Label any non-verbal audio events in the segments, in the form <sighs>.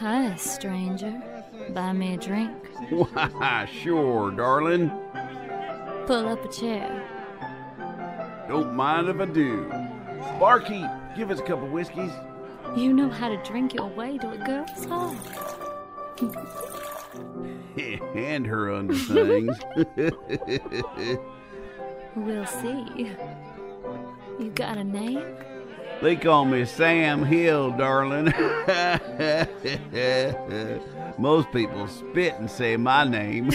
Hi, stranger. Buy me a drink. Why, sure, darling. Pull up a chair. Don't mind if I do. Barkeep, give us a couple whiskeys. You know how to drink your way to a girl's heart. <laughs> and her underthings. <laughs> We'll see. You got a name? they call me Sam Hill, darling. <laughs> Most people spit and say my name.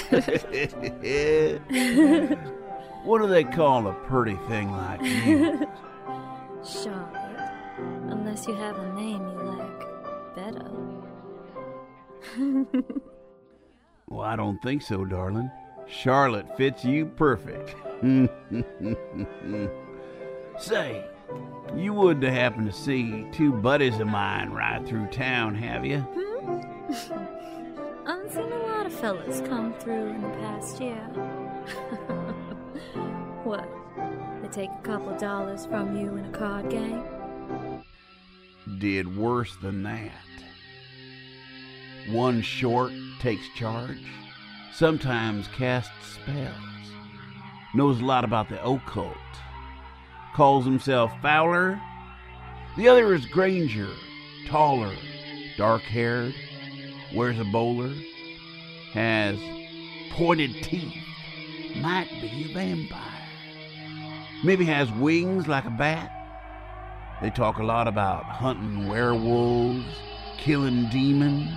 what do they call a pretty thing like you? Charlotte. Unless you have a name you like better. Well, I don't think so, darling. Charlotte fits you perfect. <laughs> Say, you wouldn't happen to see two buddies of mine ride through town, have you? Hmm? <laughs> I've seen a lot of fellas come through in the past year. <laughs> what? They take a couple dollars from you in a card game? Did worse than that. One short takes charge, sometimes casts spells, knows a lot about the occult, calls himself Fowler. The other is Granger, taller, dark haired, wears a bowler, has pointed teeth, might be a vampire. Maybe has wings like a bat. They talk a lot about hunting werewolves, killing demons,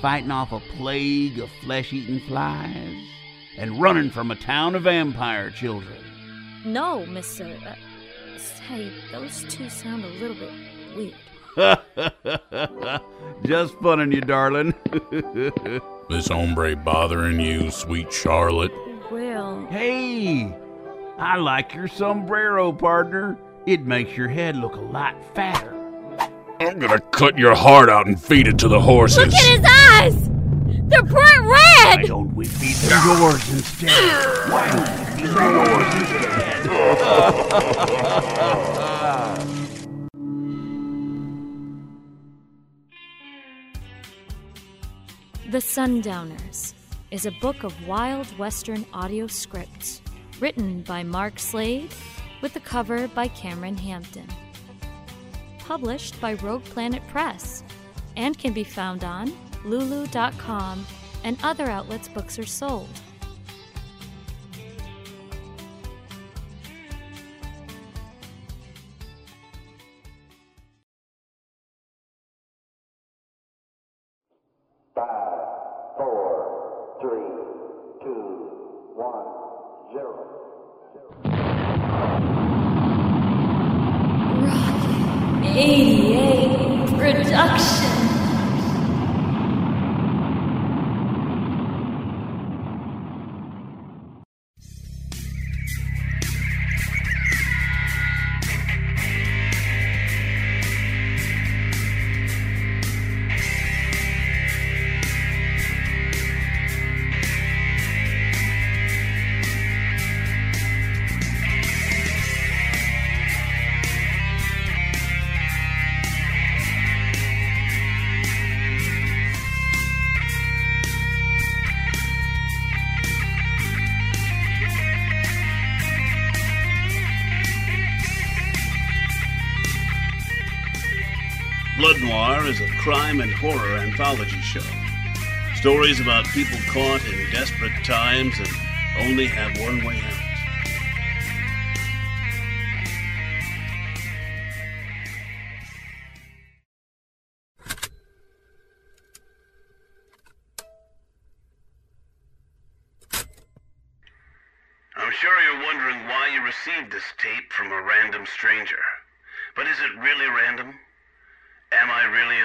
fighting off a plague of flesh eating flies, and running from a town of vampire children. No, Mister. Uh, say, those two sound a little bit weird. <laughs> Just funning you, darling. <laughs> This hombre bothering you, sweet Charlotte? Well, hey, I like your sombrero, partner. It makes your head look a lot fatter. I'm gonna cut your heart out and feed it to the horses. look at his eyes! They're bright Why red! don't we feed them yours instead? Why don't we feed them yours instead? The Sundowners is a book of wild western audio scripts written by Mark Slade with the cover by Cameron Hampton. Published by Rogue Planet Press and can be found on lulu.com and other outlets books are sold. Five, four, three, two, one, zero. 88 crime and horror anthology show. Stories about people caught in desperate times and only have one way out.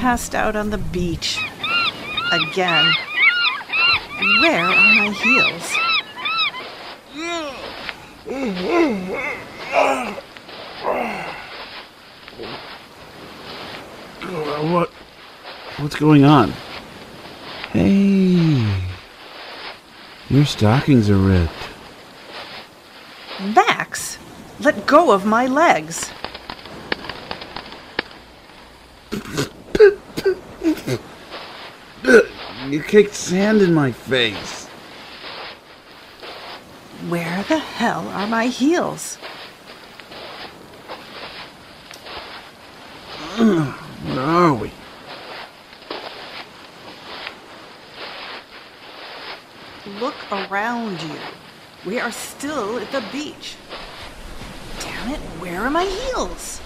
Passed out on the beach. Again. Where are my heels? What? What's going on? Hey, your stockings are ripped. Max! Let go of my legs. You kicked sand in my face. Where the hell are my heels? Where are we? Look around you. We are still at the beach. Damn it, where are my heels?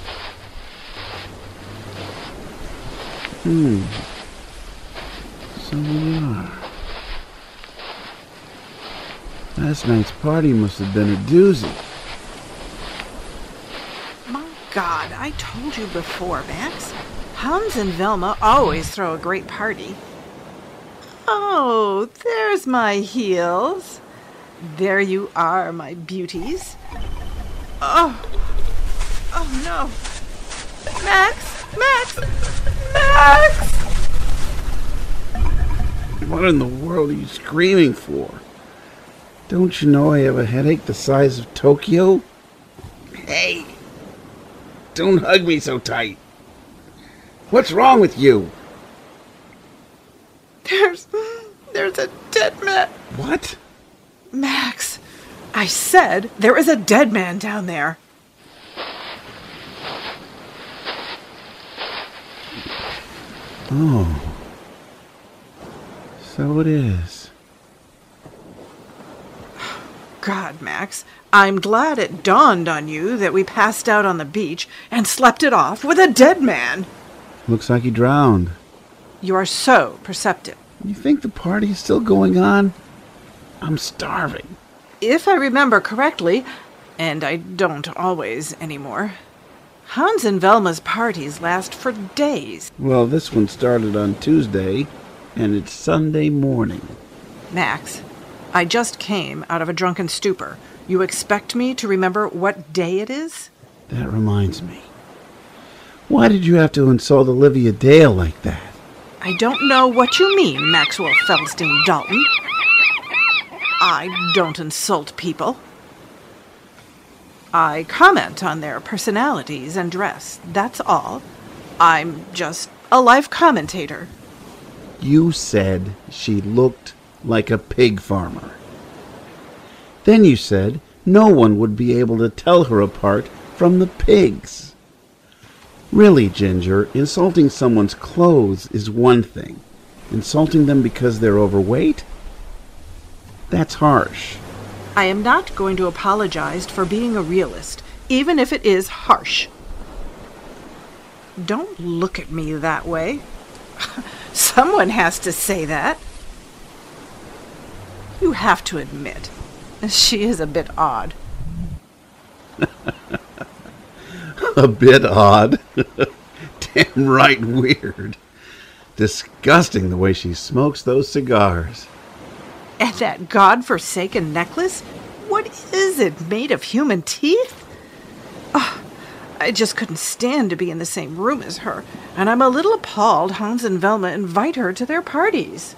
Hmm. So we are. Last night's party must have been a doozy. My God, I told you before, Max. Hans and Velma always throw a great party. Oh, there's my heels. There you are, my beauties. Oh, oh no. Max, Max, Max! What in the world are you screaming for? Don't you know I have a headache the size of Tokyo? Hey! Don't hug me so tight. What's wrong with you? There's, there's a dead man. What? Max, I said there is a dead man down there. Oh. So it is. God, Max, I'm glad it dawned on you that we passed out on the beach and slept it off with a dead man. Looks like he drowned. You are so perceptive. You think the party is still going on? I'm starving. If I remember correctly, and I don't always anymore, Hans and Velma's parties last for days. Well, this one started on Tuesday, and it's Sunday morning. Max, I just came out of a drunken stupor. You expect me to remember what day it is? That reminds me. Why did you have to insult Olivia Dale like that? I don't know what you mean, Maxwell Feldstein Dalton. I don't insult people. I comment on their personalities and dress. That's all. I'm just a life commentator. You said she looked like a pig farmer. Then you said no one would be able to tell her apart from the pigs. Really, Ginger, insulting someone's clothes is one thing. Insulting them because they're overweight? That's harsh. I am not going to apologize for being a realist, even if it is harsh. Don't look at me that way. <laughs> Someone has to say that. You have to admit, she is a bit odd. <laughs> A bit odd. <laughs> Damn right weird. disgusting the way she smokes those cigars. And that god-forsaken necklace? What is it, made of human teeth? Oh, I just couldn't stand to be in the same room as her, and I'm a little appalled Hans and Velma invite her to their parties.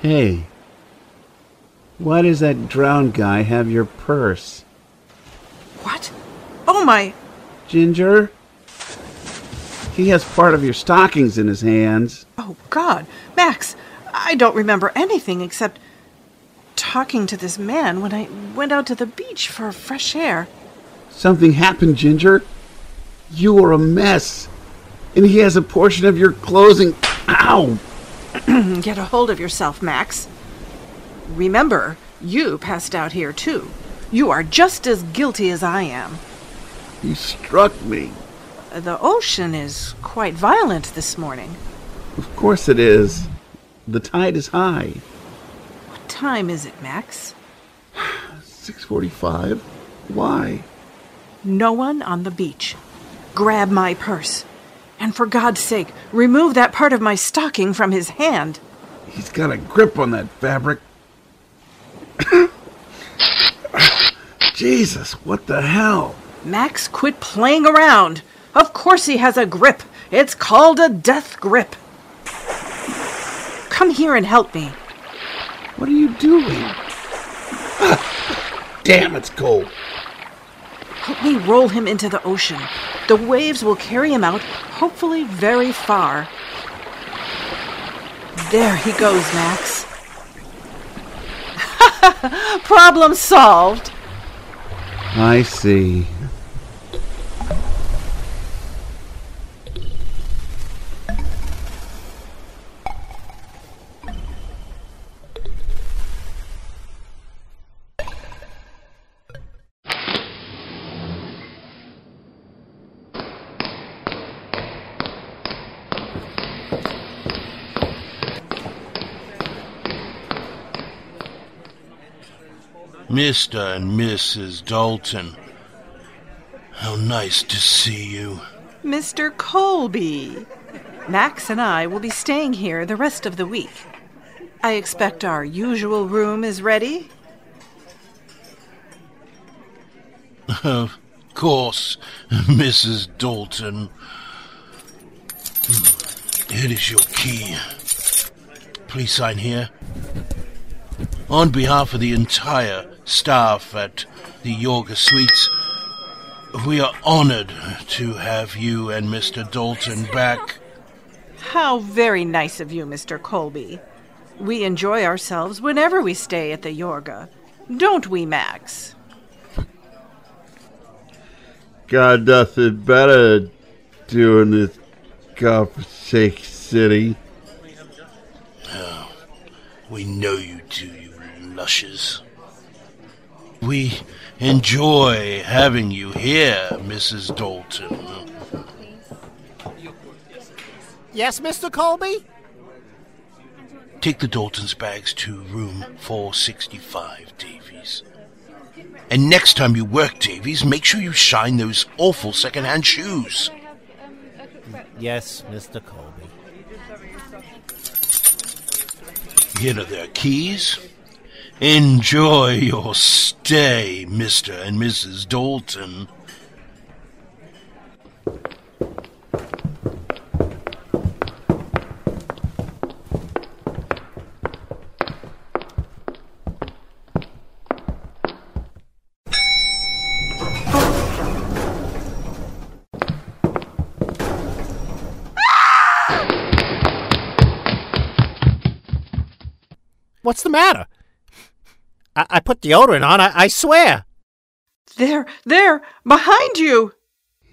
Hey, why does that drowned guy have your purse? What? Oh my... Ginger? He has part of your stockings in his hands. Oh, God. Max, I don't remember anything except talking to this man when I went out to the beach for fresh air. Something happened, Ginger. You are a mess. And he has a portion of your clothing. Ow! <clears throat> Get a hold of yourself, Max. Remember, you passed out here too. You are just as guilty as I am. He struck me. The ocean is quite violent this morning. Of course it is. The tide is high. What time is it, Max? 6:45. Why? No one on the beach. Grab my purse. And for God's sake, remove that part of my stocking from his hand. He's got a grip on that fabric. <coughs> Jesus, what the hell? Max, quit playing around. Of course he has a grip. It's called a death grip. Come here and help me. What are you doing? <coughs> Damn, it's cold. Help me roll him into the ocean. The waves will carry him out, hopefully very far. There he goes, Max. <laughs> Problem solved. I see. Mr. and Mrs. Dalton. How nice to see you. Mr. Colby. Max and I will be staying here the rest of the week. I expect our usual room is ready. Of course, <laughs> Mrs. Dalton. Hmm, here is your key. Please sign here. On behalf of the entire staff at the Yorga Suites, we are honored to have you and Mr. Dalton back. How very nice of you, Mr. Colby. We enjoy ourselves whenever we stay at the Yorga. Don't we, Max? Got nothing better doing do in this godforsaken city. Oh, we know you do, you lushes. We enjoy having you here, Mrs. Dalton. Yes, Mr. Colby? Take the Dalton's bags to room 465, Davies. And next time you work, Davies, make sure you shine those awful second-hand shoes. Yes, Mr. Colby. Here are their keys. Enjoy your stay, Mr. and Mrs. Dalton. What's the matter? I, I put deodorant on, I, I swear. There, there, behind you. <laughs>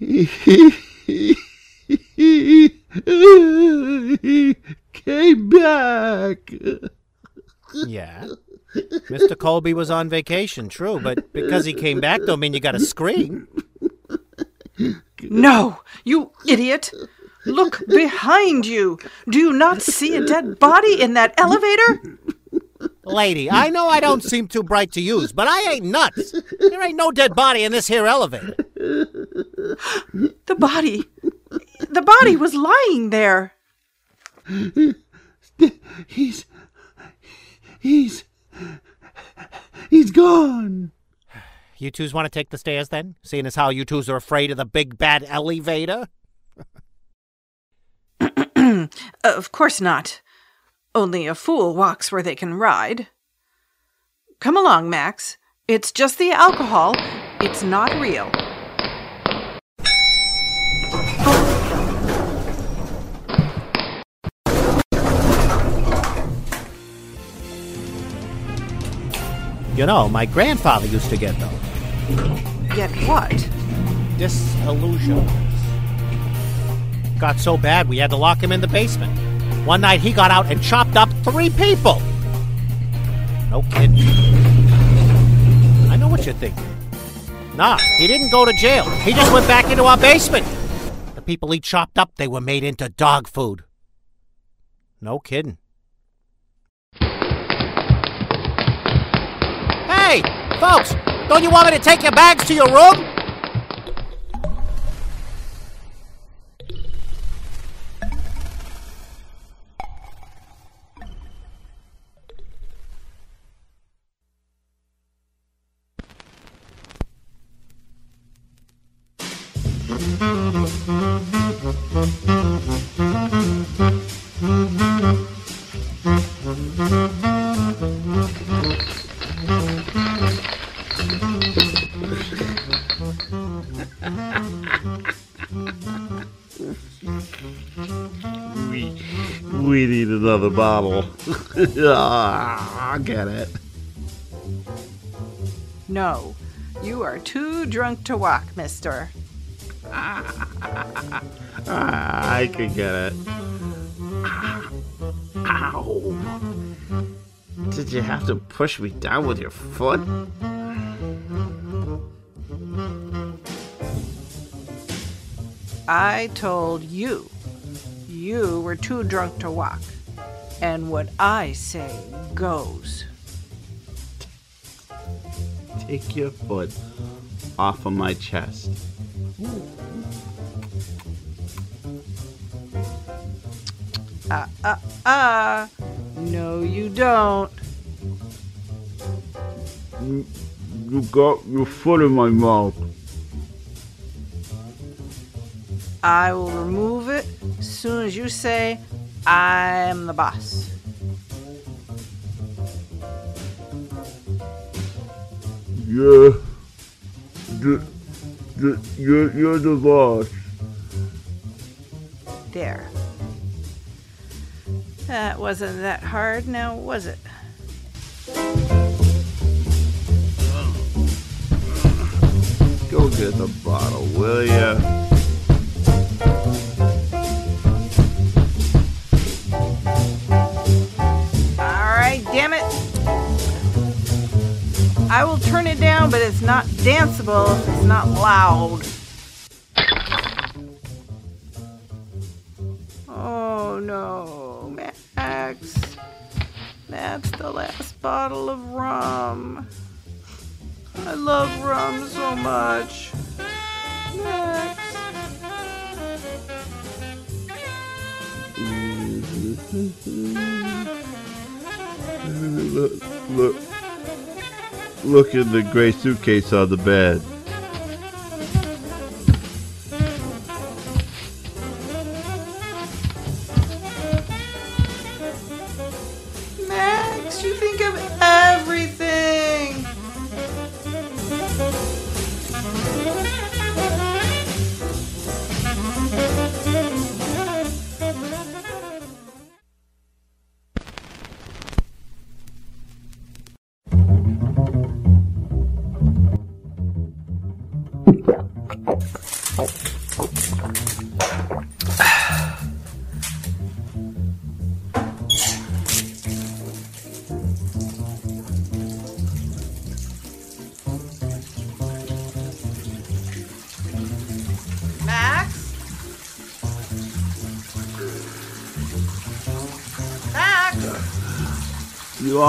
Came back. Yeah. Mr. Colby was on vacation, true, but because he came back don't mean you gotta scream. No, you idiot. Look behind you. Do you not see a dead body in that elevator? Lady, I know I don't seem too bright to use, but I ain't nuts. There ain't no dead body in this here elevator. The body. The body was lying there. He's. He's. He's gone. You twos want to take the stairs then? Seeing as how you twos are afraid of the big bad elevator? <clears throat> Uh, of course not. Only a fool walks where they can ride. Come along, Max. It's just the alcohol. It's not real. You know, my grandfather used to get those. Get what? Disillusions. Got so bad we had to lock him in the basement. One night he got out and chopped up three people. No kidding. I know what you're thinking. Nah, he didn't go to jail. He just went back into our basement. The people he chopped up, they were made into dog food. No kidding. Hey, folks, don't you want me to take your bags to your room? We, we need another bottle. <laughs> ah, I get it. No. You are too drunk to walk, mister. Ah, I could get it. Ow. Did you have to push me down with your foot? I told you. You were too drunk to walk. And what I say goes. Take your foot off of my chest. Ah, ah, ah. No, you don't. You got your foot in my mouth. I will remove it as soon as you say, I'm the boss. Yeah. The, you're, you're the boss. There. That wasn't that hard now, was it? Go get the bottle, will ya? I will turn it down, but it's not danceable if it's not loud. Oh no, Max. That's the last bottle of rum. I love rum so much. Max. Look, look, look in the gray suitcase on the bed.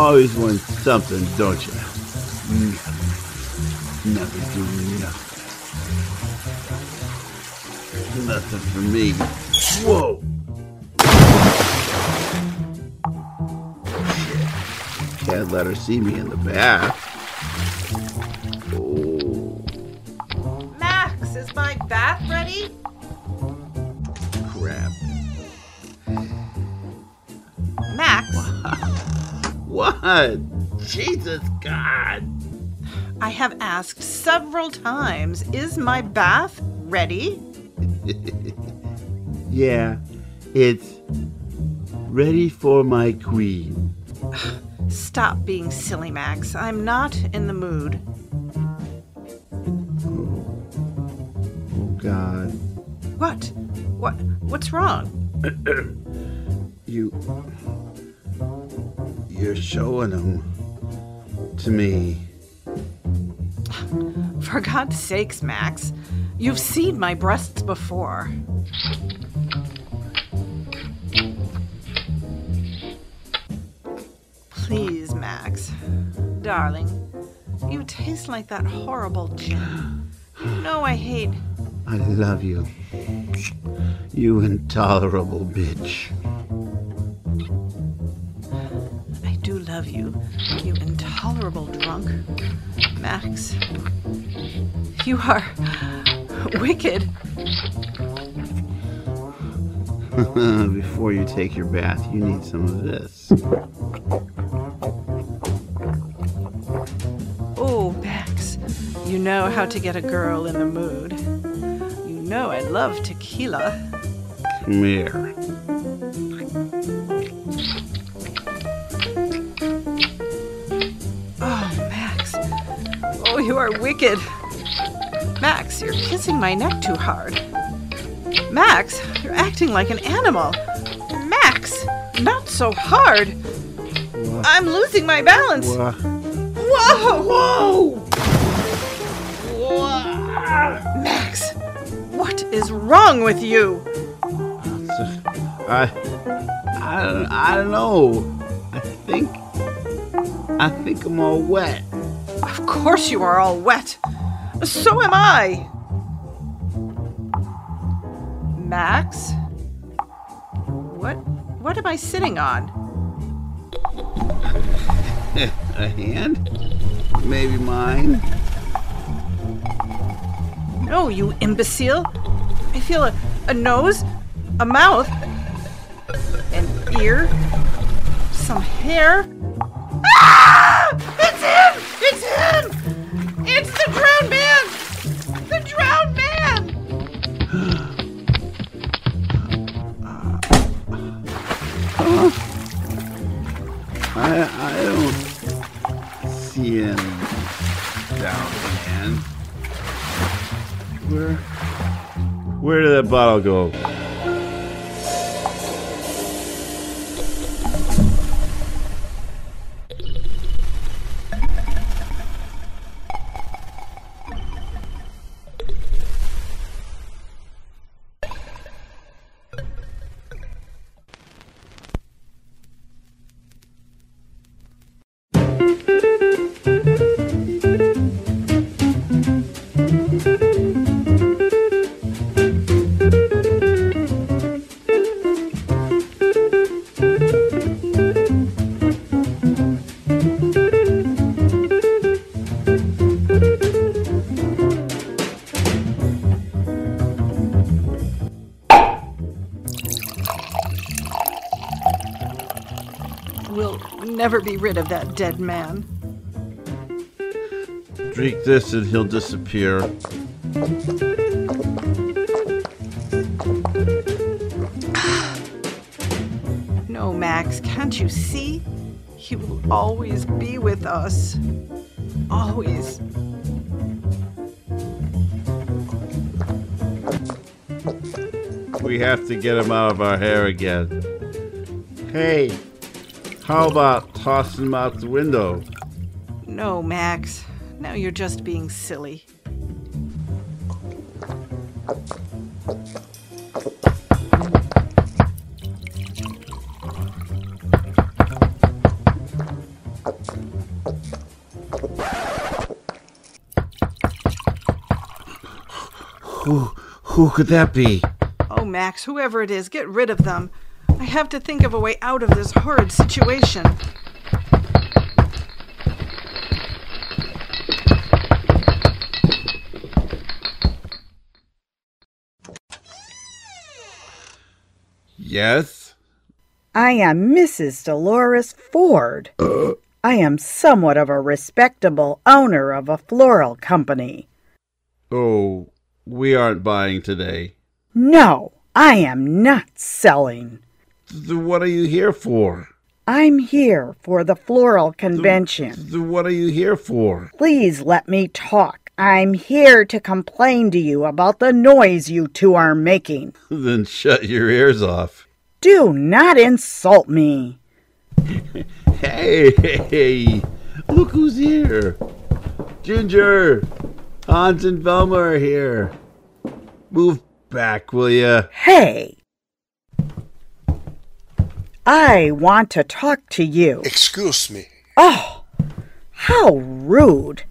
always want something, don't you? Mm. Nothing. Nothing nothing. Nothing for me. Whoa! Can't let her see me in the bath. What? Jesus God. I have asked several times, is my bath ready? <laughs> Yeah, it's ready for my queen. <sighs> Stop being silly, Max. I'm not in the mood. Oh, oh God. What? What? What's wrong? <coughs> You. You're showing them to me. For God's sakes, Max. You've seen my breasts before. Please, Max. Darling, you taste like that horrible gin. You know I hate. I love you. You intolerable bitch. You, you intolerable drunk. Max, you are <laughs> wicked. <laughs> Before you take your bath, you need some of this. Oh, Max, you know how to get a girl in the mood. You know I love tequila. Come here. Are wicked. Max, you're kissing my neck too hard. Max, you're acting like an animal. Max, not so hard. I'm losing my balance. Wha- Whoa! Whoa! Whoa. Max, what is wrong with you? I, I, I don't know. I think, I think I'm all wet. Of course you are all wet. So am I. Max? What what am I sitting on? <laughs> A hand? Maybe mine? No, you imbecile. I feel a, a nose, a mouth, an ear, some hair. That bottle go? Never be rid of that dead man. Drink this and he'll disappear. <sighs> No, Max, can't you see? He will always be with us. Always. We have to get him out of our hair again. Hey, how about tossing him out the window? No, Max. Now you're just being silly. Who, who could that be? Oh, Max, whoever it is, get rid of them. I have to think of a way out of this horrid situation. Yes? I am Mrs. Dolores Ford. Uh. I am somewhat of a respectable owner of a floral company. Oh, we aren't buying today. No, I am not selling. What are you here for? I'm here for the floral convention. What are you here for? Please let me talk. I'm here to complain to you about the noise you two are making. <laughs> then shut your ears off. Do not insult me. <laughs> Hey, hey, look who's here. Ginger, Hans and Velma are here. Move back, will ya? Hey! I want to talk to you. Excuse me. Oh, how rude.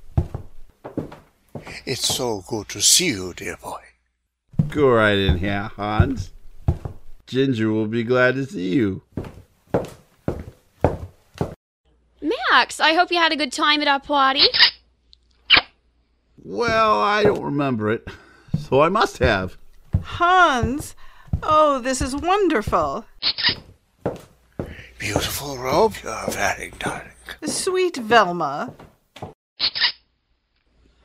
It's so good to see you, dear boy. Go right in here, Hans. Ginger will be glad to see you. Max, I hope you had a good time at our party. Well, I don't remember it, so I must have. Hans, oh, this is wonderful. Beautiful robe you're wearing, darling. Sweet Velma.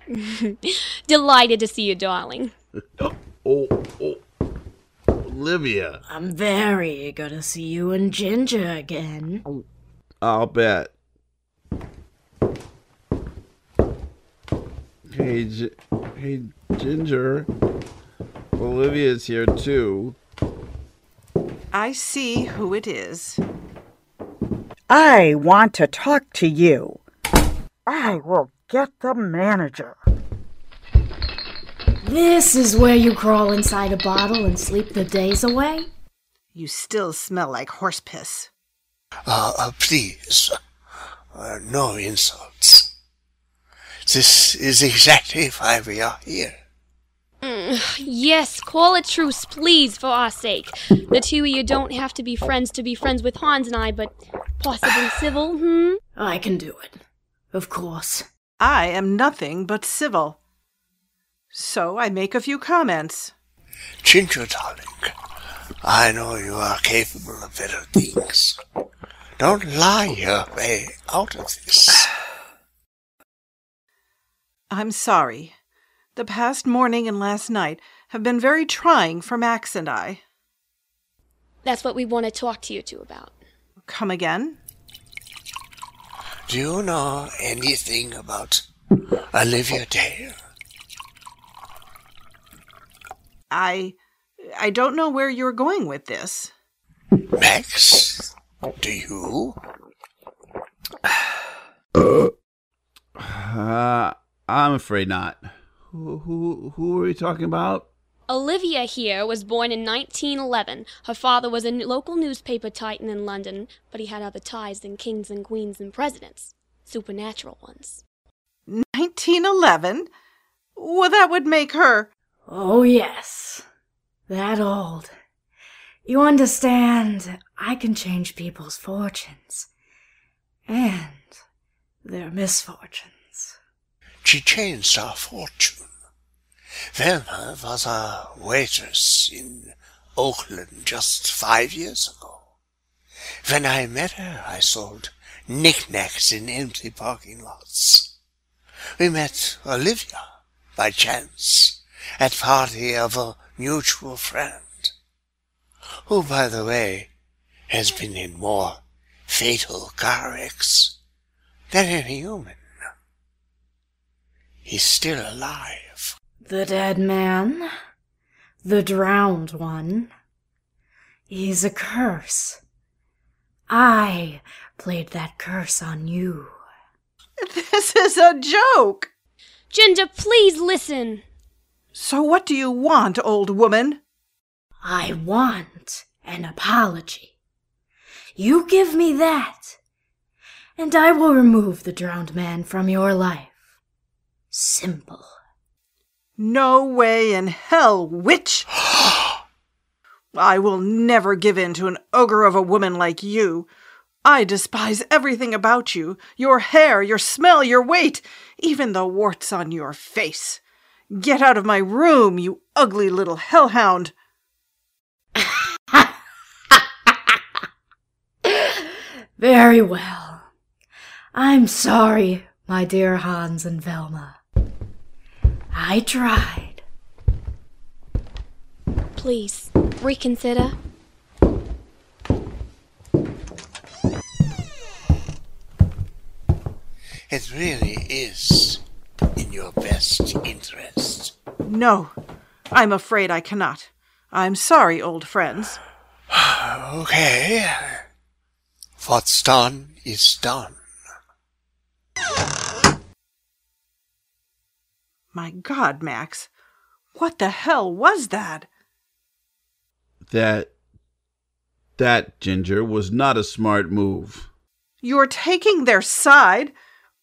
<laughs> Delighted to see you, darling. Oh, <laughs> oh, oh, Olivia. I'm very eager to see you and Ginger again. I'll bet. Hey, G- hey, Ginger. Olivia's here too. I see who it is. I want to talk to you. I will get the manager. This is where you crawl inside a bottle and sleep the days away? You still smell like horse piss. Uh, uh please. Uh, no insults. This is exactly why we are here. Yes, call a truce, please, for our sake. The two of you don't have to be friends to be friends with Hans and I, but possibly <sighs> civil, hmm? I can do it. Of course. I am nothing but civil. So I make a few comments. Ginger, darling, I know you are capable of better things. Don't lie your way out of this. <sighs> I'm sorry. The past morning and last night have been very trying for Max and I. That's what we want to talk to you two about. Come again? Do you know anything about Olivia Dale? I. I don't know where you're going with this. Max? Do you? <sighs> Uh, I'm afraid not. Who, who, who are we talking about? Olivia here was born in 1911. Her father was a local newspaper titan in London, but he had other ties than kings and queens and presidents. Supernatural ones. 1911? Well, that would make her. Oh, yes. That old. You understand, I can change people's fortunes. And their misfortunes. She changed our fortune. Velma was a waitress in Oakland just five years ago. When I met her, I sold knickknacks in empty parking lots. We met Olivia by chance at party of a mutual friend, who, by the way, has been in more fatal car wrecks than any human. He's still alive. The dead man? The drowned one? He's a curse. I played that curse on you. This is a joke. Ginger, please listen. So, what do you want, old woman? I want an apology. You give me that, and I will remove the drowned man from your life. Simple. No way in hell, witch! <gasps> I will never give in to an ogre of a woman like you. I despise everything about you your hair, your smell, your weight, even the warts on your face. Get out of my room, you ugly little hellhound! <laughs> Very well. I'm sorry, my dear Hans and Velma. I tried. Please, reconsider. It really is in your best interest. No, I'm afraid I cannot. I'm sorry, old friends. <sighs> Okay. What's done is done. My God, Max. What the hell was that? That. That, Ginger, was not a smart move. You're taking their side?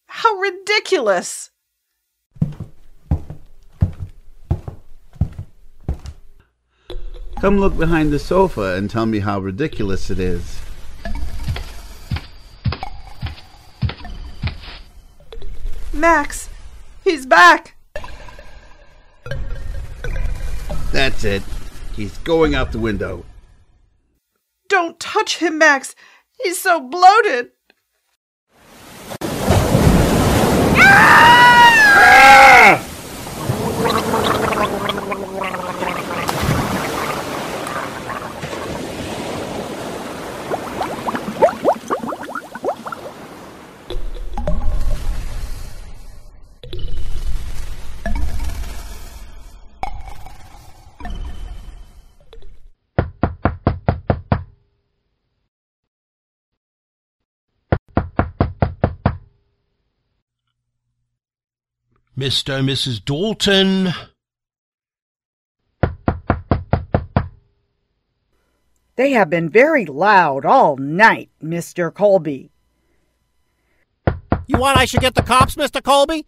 How ridiculous! Come look behind the sofa and tell me how ridiculous it is. Max, he's back! That's it. He's going out the window. Don't touch him, Max! He's so bloated! Ah! Mr. and Mrs. Dalton. They have been very loud all night, Mr. Colby. You want I should get the cops, Mr. Colby?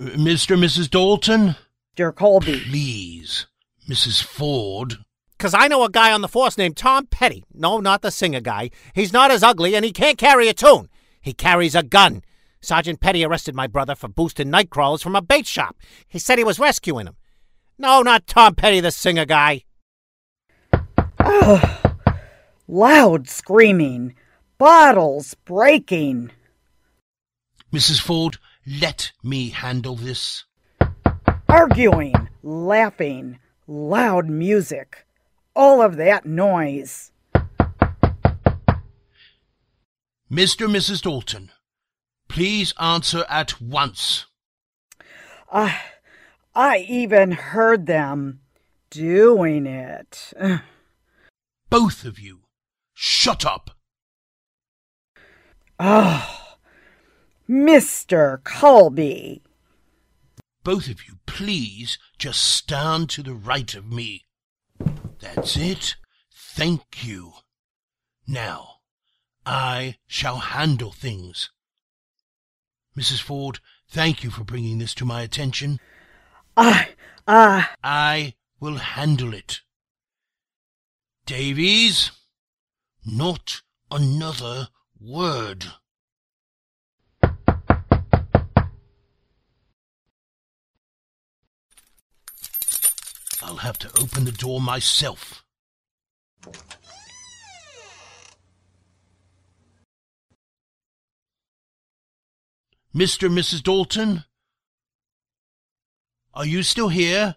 Mr. and Mrs. Dalton. Mr. Colby. Please, Mrs. Ford. Because I know a guy on the force named Tom Petty. No, not the singer guy. He's not as ugly, and he can't carry a tune. He carries a gun. Sergeant Petty arrested my brother for boosting night crawlers from a bait shop. He said he was rescuing them. No, not Tom Petty, the singer guy. Oh, loud screaming, bottles breaking. Mrs. Ford, let me handle this. Arguing, laughing, loud music, all of that noise. Mr. and Mrs. Dalton, please answer at once. I, I even heard them doing it. <sighs> Both of you, shut up. Ah, oh, Mr. Colby. Both of you, please just stand to the right of me. That's it. Thank you. Now, I shall handle things. Mrs. Ford, thank you for bringing this to my attention. I, I. I will handle it. Davies, not another word. I'll have to open the door myself. Mr. and Mrs. Dalton? Are you still here?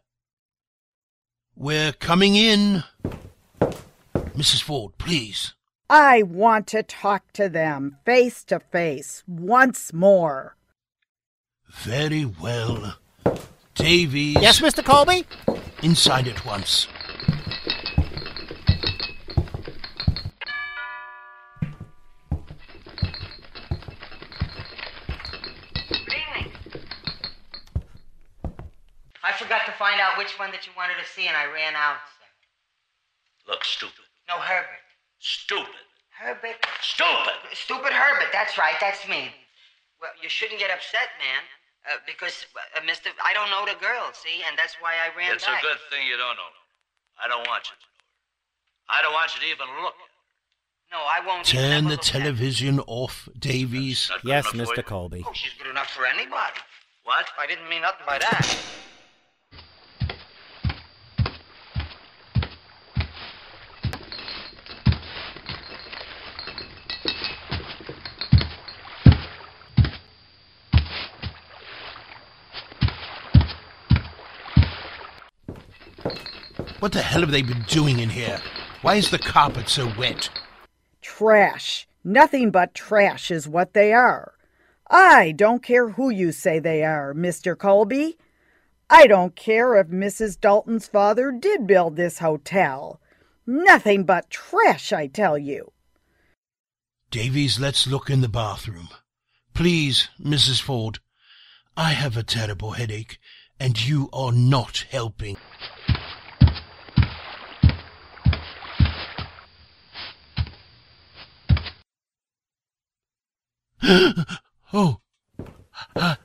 We're coming in. Mrs. Ford, please. I want to talk to them face to face once more. Very well. Davies. Yes, Mr. Colby? Inside at once. Forgot to find out which one that you wanted to see, and I ran out. Look stupid. No, Herbert. Stupid. Herbert. Stupid. Stupid Herbert. That's right. That's me. Well, you shouldn't get upset, man, uh, because uh, Mister, I don't know the girl. See, and that's why I ran It's back. a good thing you don't know. I don't want you to know her. I don't want you to even look. No, I won't. Turn the look at television off, Davies. Yes, Mr. Colby. Oh, she's good enough for anybody. What? I didn't mean nothing by that. What the hell have they been doing in here? Why is the carpet so wet? Trash. Nothing but trash is what they are. I don't care who you say they are, Mr. Colby. I don't care if Mrs. Dalton's father did build this hotel. Nothing but trash, I tell you. Davies, let's look in the bathroom. Please, Mrs. Ford. I have a terrible headache, and you are not helping. Oh. I,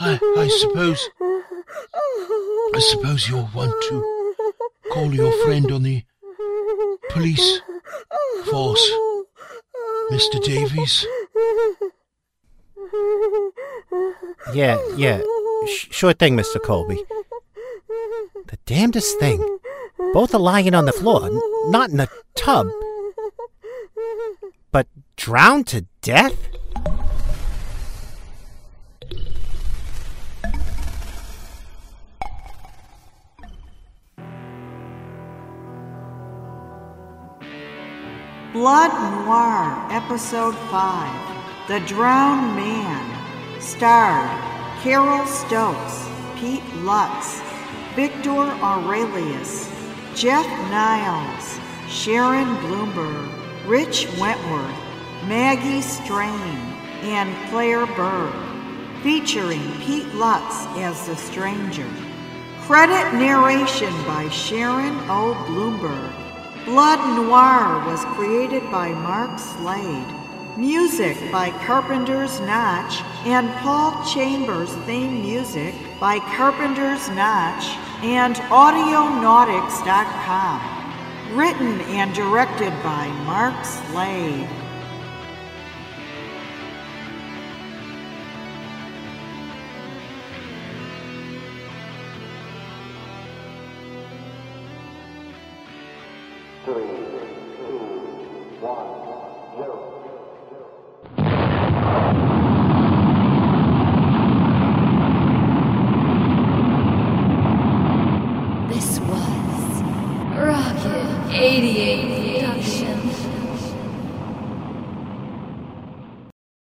I suppose. I suppose you'll want to call your friend on the police force, Mr. Davies. Yeah, yeah. Sh- sure thing, Mr. Colby. The damnedest thing. Both are lying on the floor, n- not in a tub. But drowned to death? Blood Noir, Episode 5 The Drowned Man. Starred Carol Stokes, Pete Lutz, Victor Aurelius, Jeff Niles, Sharon Bloomberg, Rich Wentworth, Maggie Strain, and Claire Berg. Featuring Pete Lutz as the stranger. Credit narration by Sharon O. Bloomberg. Blood Noir was created by Mark Slade. Music by Carpenter's Notch and Paul Chambers theme music by Carpenter's Notch and Audionautix.com. Written and directed by Mark Slade.